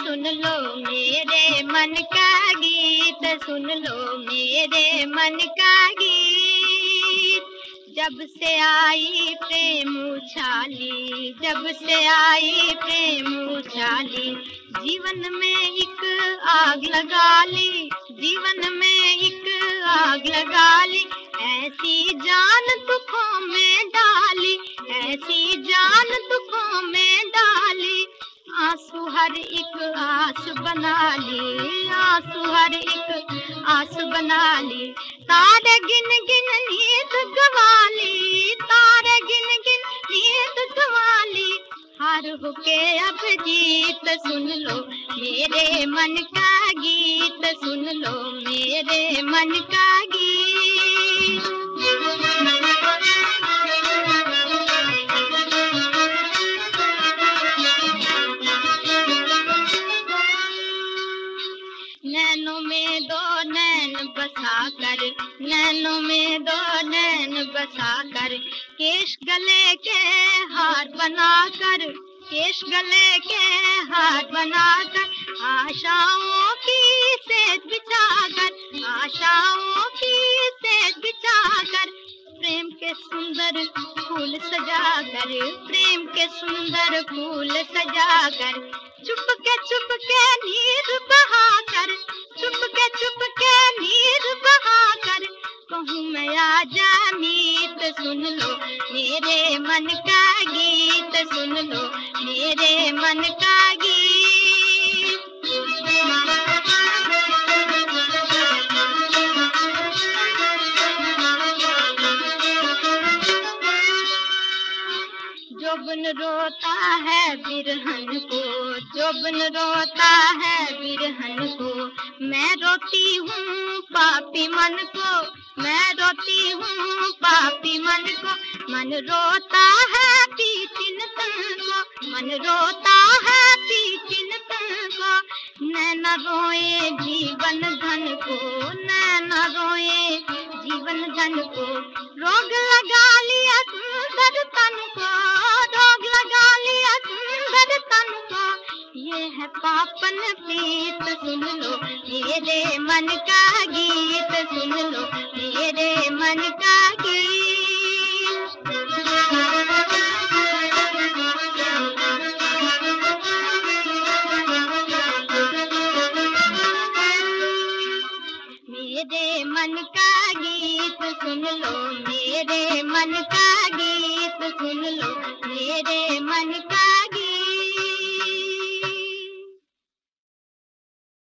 सुन लो मेरे मन का गीत सुन लो मेरे मन का गीत। जब से आई प्रेम उछाली, जब से आई प्रेम उछाली, जीवन में एक आग लगा ली, जीवन में एक आग लगा ली, ऐसी जान दुखों में डाली, ऐसी जान आँसू हर एक आस बना ली, आँसू हर एक आस बना ली। तारे गिन गिन नींद गवा ली, तारे गिन गिन नींद गवा ली। हार होके अब जीत सुन लो, मेरे मन का गीत सुन लो, मेरे मन का गीत नैनों में दो नैन बसा कर, नैनों में दो नैन बसा कर, केश गले के हार बना कर, केश गले के हार बना कर, आशाओं की सेज बिछा कर, आशाओं की सेज बिछा कर, प्रेम के सुंदर फूल सजा कर, प्रेम के सुंदर फूल सजा कर चुप के चुप के नीर बहा सुन लो, मेरे मन का गीत सुन लो, मेरे मन का गीत। जोबन रोता है बिरहन को, जोबन रोता है बिरहन को। मैं रोती हूँ पापी मन को, मैं रोती हूँ पापी को मन रोता है पीचिन तन को मन रोता है पीचिन तन को नैना रोए जीवन धन को नैना रोए जीवन धन को। रोग लगा लिया सुंदर तन को, रोग लगा लिया सुंदर तन को। ये है पापन प्रीत, सुन लो मेरे मन का गीत, सुन लो मेरे मन का गीत। मन का गीत सुन लो मेरे मन का गीत सुन लो मेरे मन का